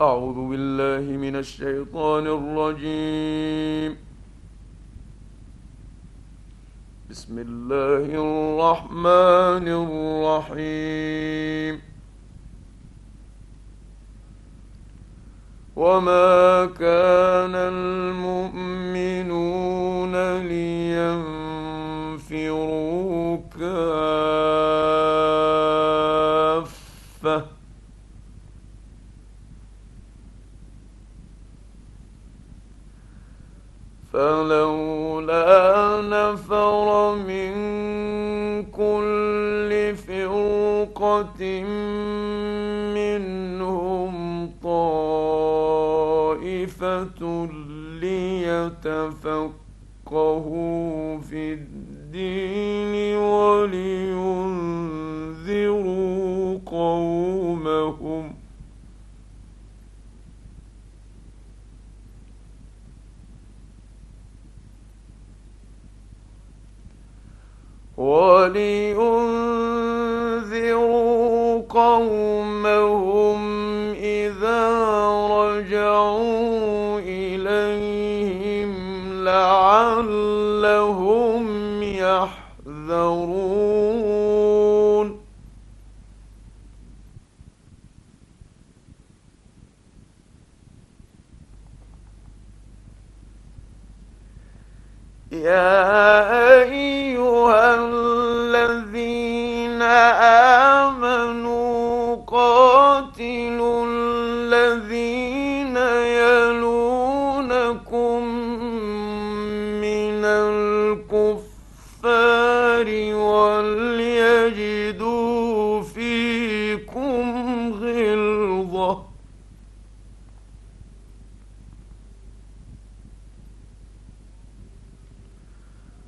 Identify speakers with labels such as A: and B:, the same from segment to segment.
A: أعوذ بالله من الشيطان الرجيم. بسم الله الرحمن الرحيم. وما كان المؤمنون لينفروا كافه فلولا نفر من كل فرقة منهم طائفة ليتفقهوا في الدين ولينذروا الكفار وليجدوا فيكم غلظة.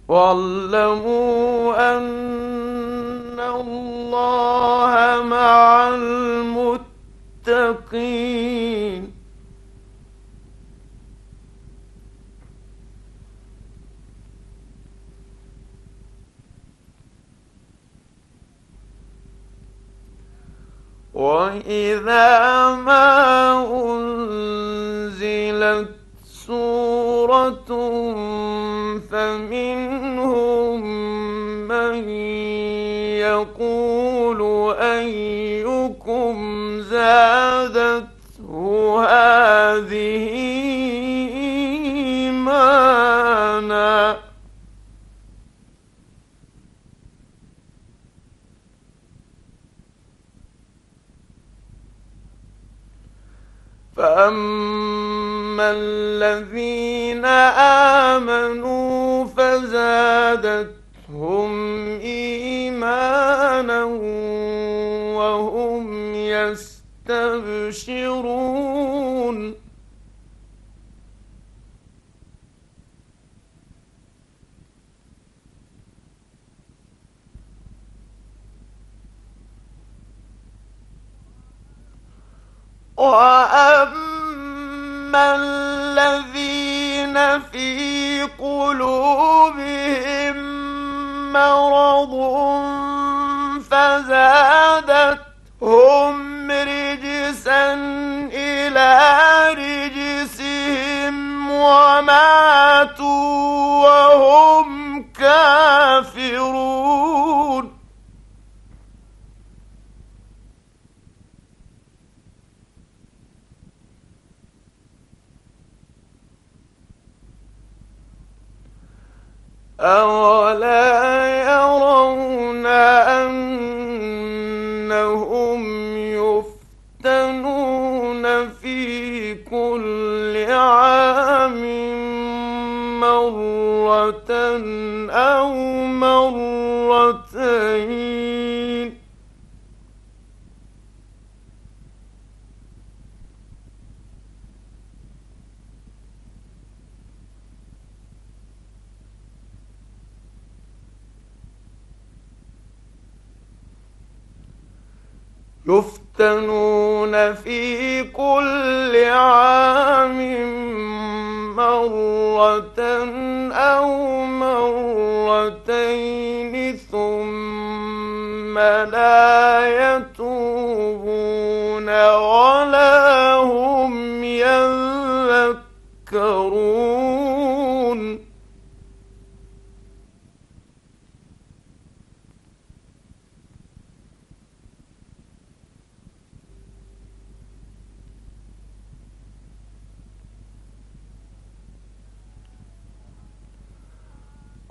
A: واعلموا أن الله مع المتقين. هذه إيمانا. فأما الذين آمنوا فزادتهم إيمانا يستبشرون وأما الذين في قلوبهم مرض فزادتهم وماتوا وهم كافرون. أولا أو مرتين. يفتنون في كل عام مرة أو مرتين ثم لا يتوبون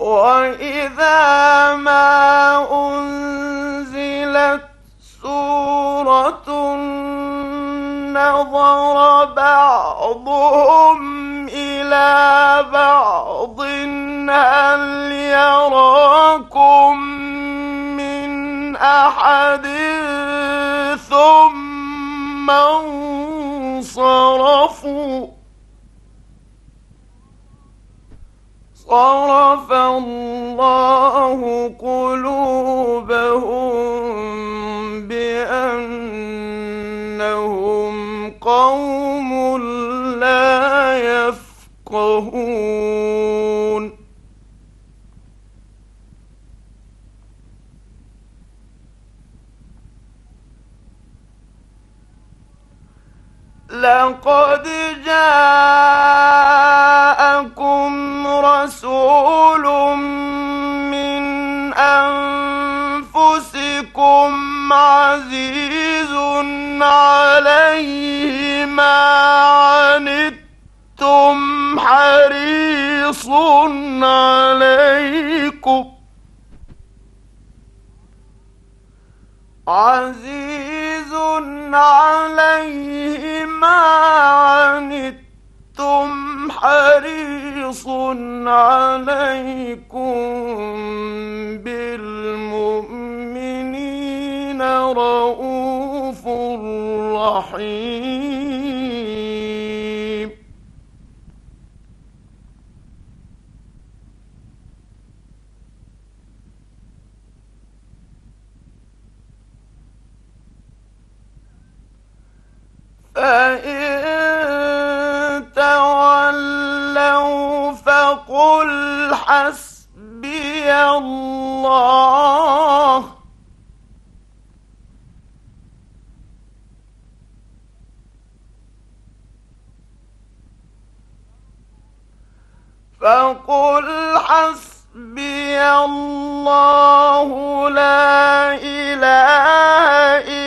A: وإذا ما أنزلت سورة نظر بعضهم إلى بعض هل يراكم من أحد ثم انصرفوا صرف الله قلوبهم بأنهم قوم لا يفقهون. لقد جاءكم رسول من أنفسكم عزيز عليه ما عنتم حريص عليكم. عزيز عليه ما عنتم حريص عليكم بالمؤمنين رؤوف رحيم. فإن تولوا فقل حسبي الله. فقل حسبي الله لا إله إلا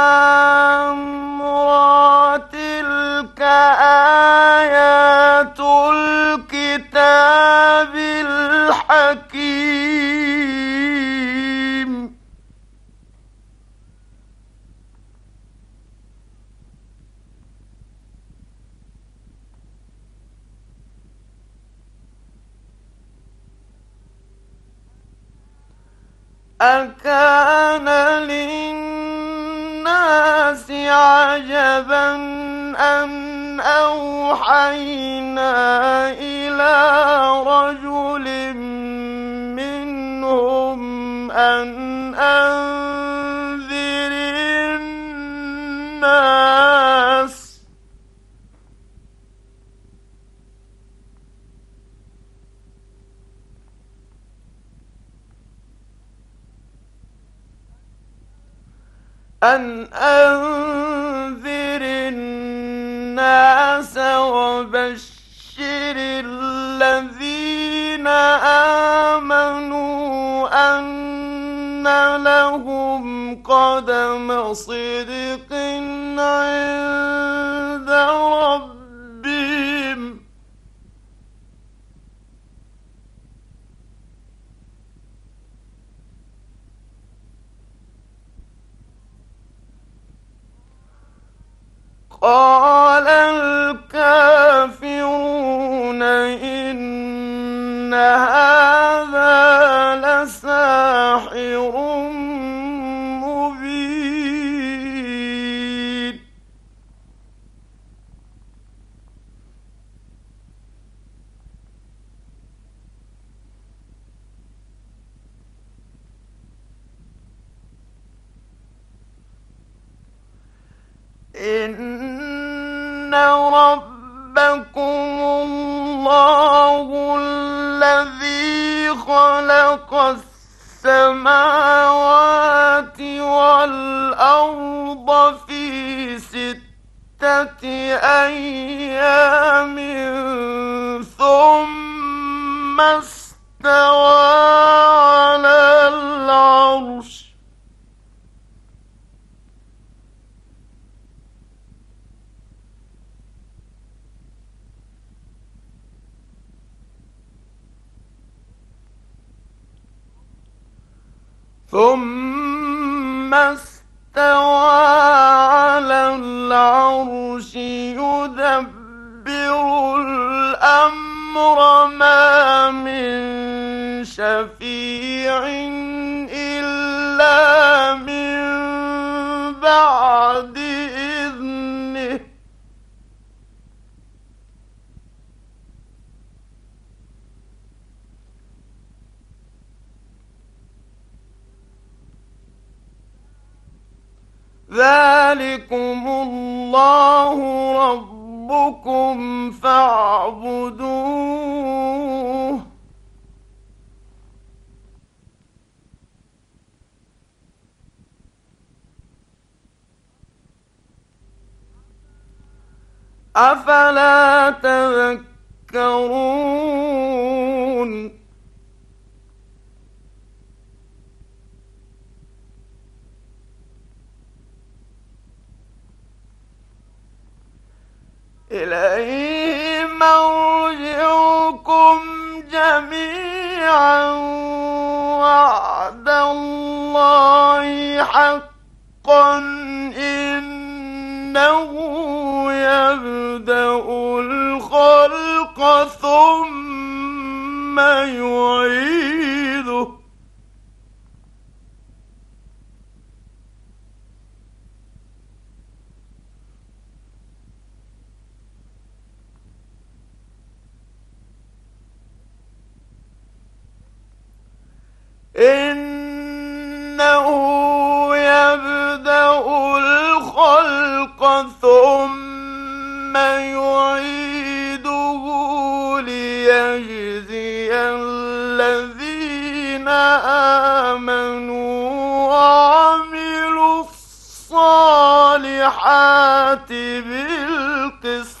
A: أكان للناس عجبا أن أوحينا إلى رجل منهم أن أنذر الناس أن أنذر الناس وبشر الذين آمنوا أن لهم قدم صدق إن ثم استوى على العرش يدبر الأمر ما من شفيع إلا من بعد ذلكم الله ربكم فاعبدوه. أفلا تذكرون حقا إنه يبدأ الخلق ثم يعيده. إنه ثم يعيده ليجزي الذين آمنوا وعملوا الصالحات بالقسط.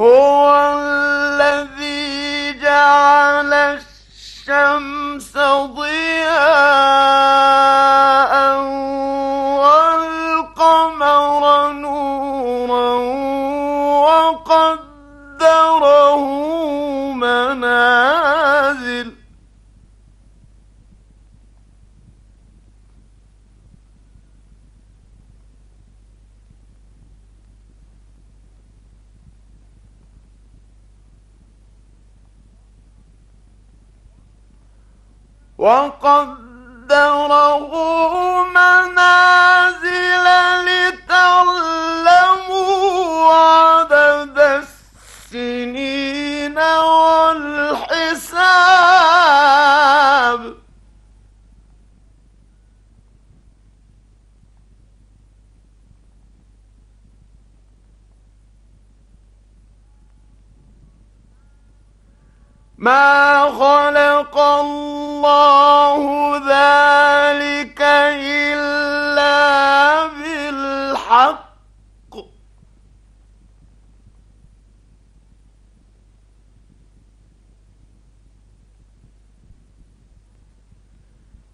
A: هو الذي جعل الشمس ضياء. وقدره منازل لتعلموا عدد السنين والحساب. ما خلق الله الله ذلك إلا بالحق.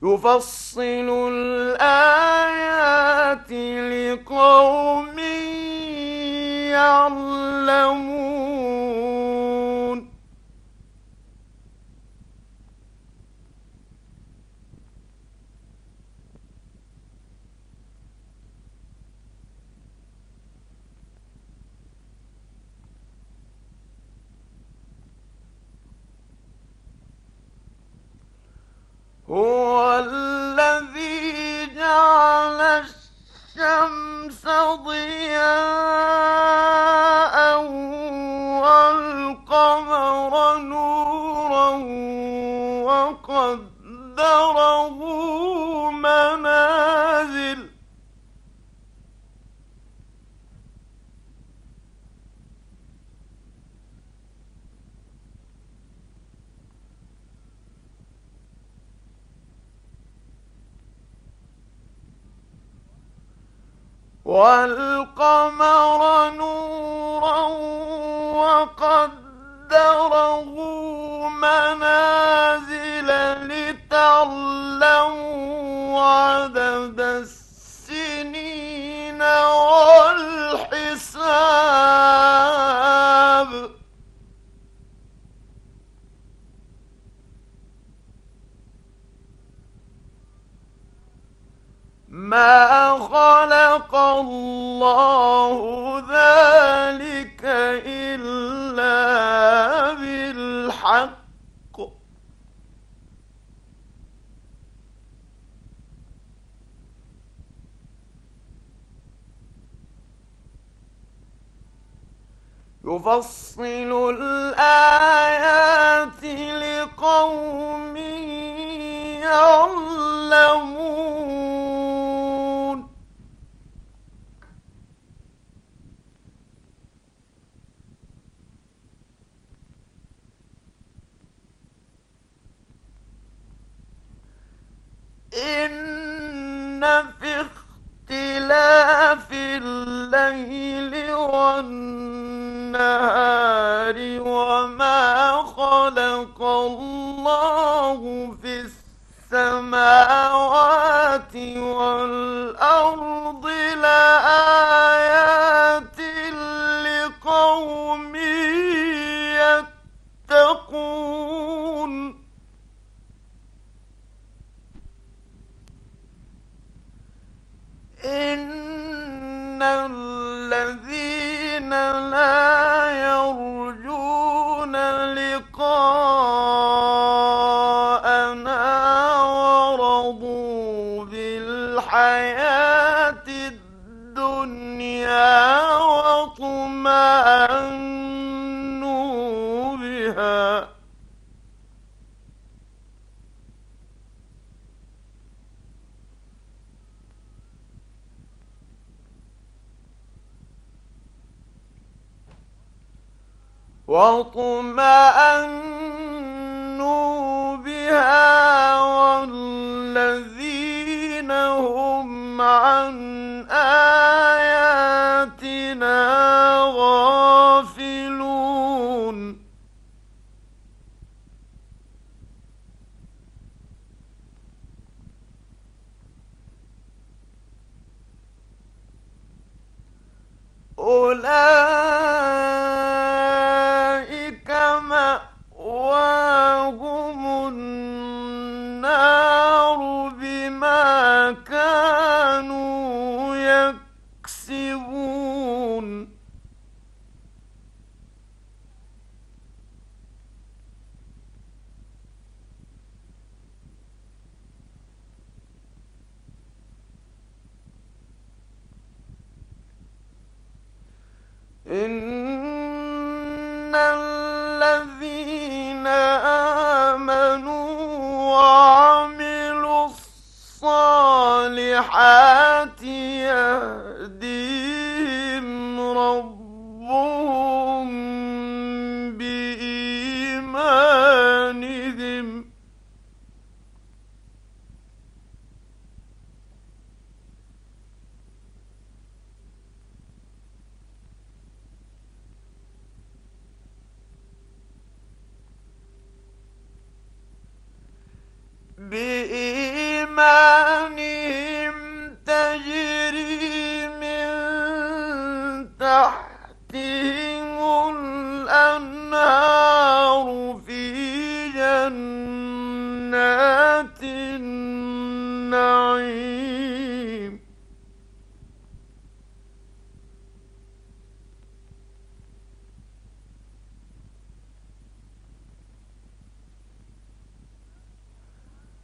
A: يفصل الآيات لقوم يعلمون. والقمر نورا وقدره منازل لتعلموا عدد السنين والحساب. ما الله ذلك إلا بالحق. يفصل الآيات لقوم Mm-hmm.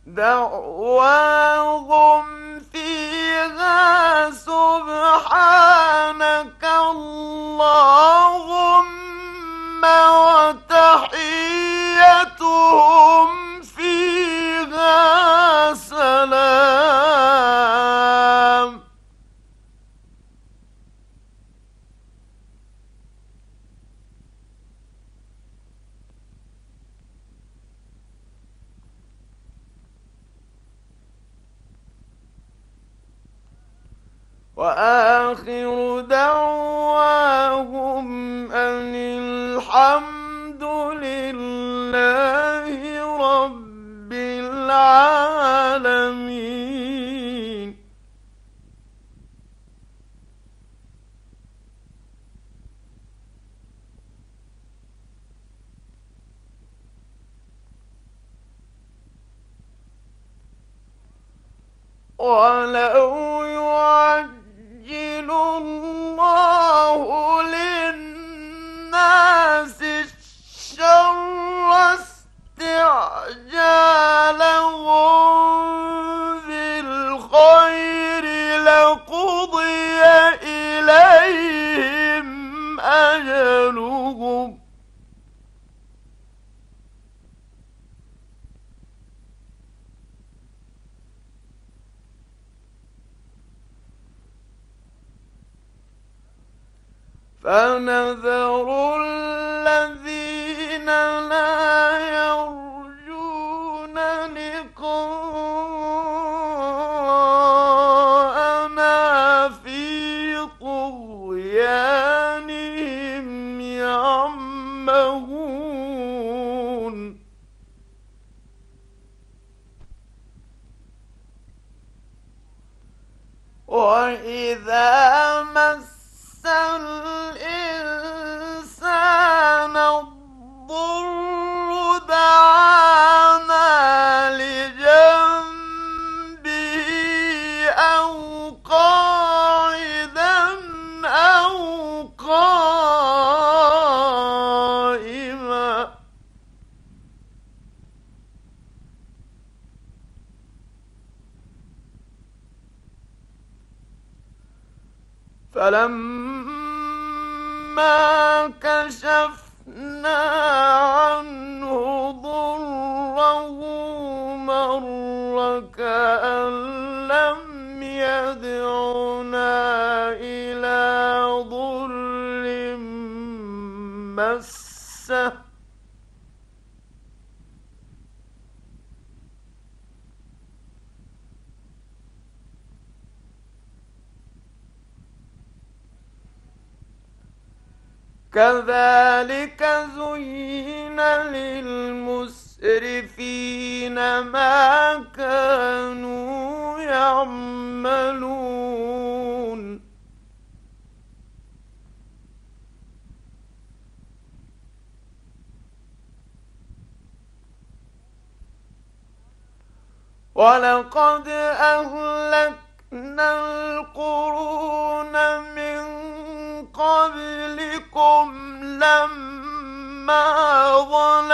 A: دعواهم فيها سبحانك اللهم وتحيتهم ولو فنذر الذين لا يرجون مر كأن لم يدعنا إلى ضر مسه كذلك زين للمسرفين ما كانوا يعملون ولقد أهلكنا القرون من قبلكم لما ظلموا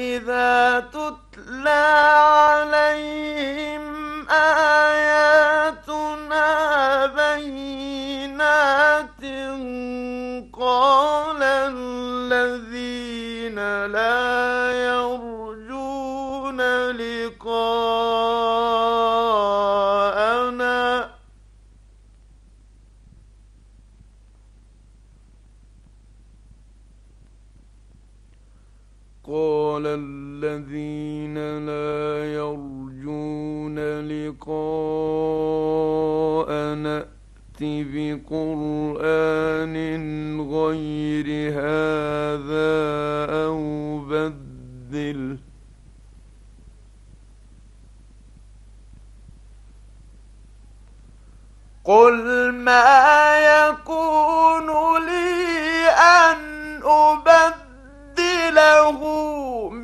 A: وإذا قال الذين لا يرجون لقاءنا ائت بقرآن غير هذا أو بدل. قل ما يكون لي أن أبدله من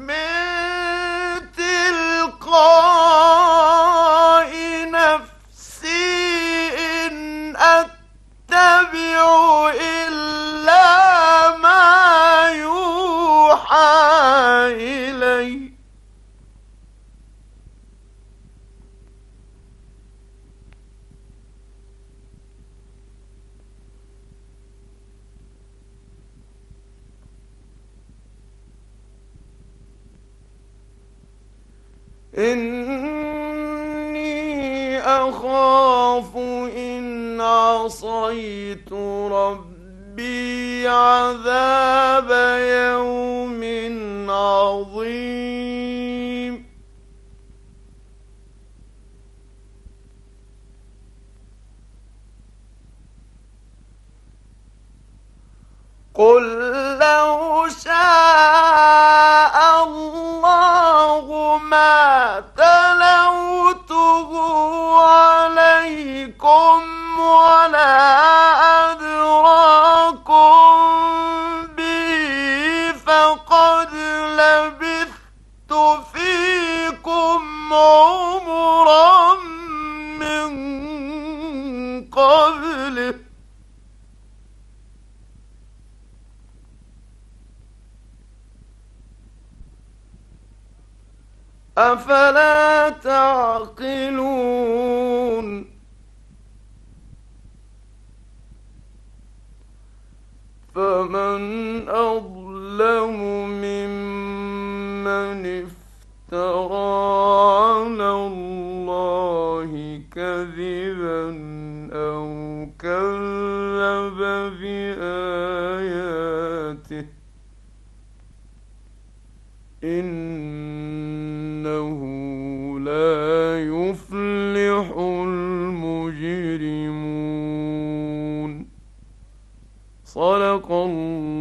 A: إني أخاف إن عصيت ربي عذاب يوم عظيم. قل لو شاء قبله. أفلا تعقلون؟ فمن أظلم ممن افترى إنه لا يفلح المجرمون. صدق الله.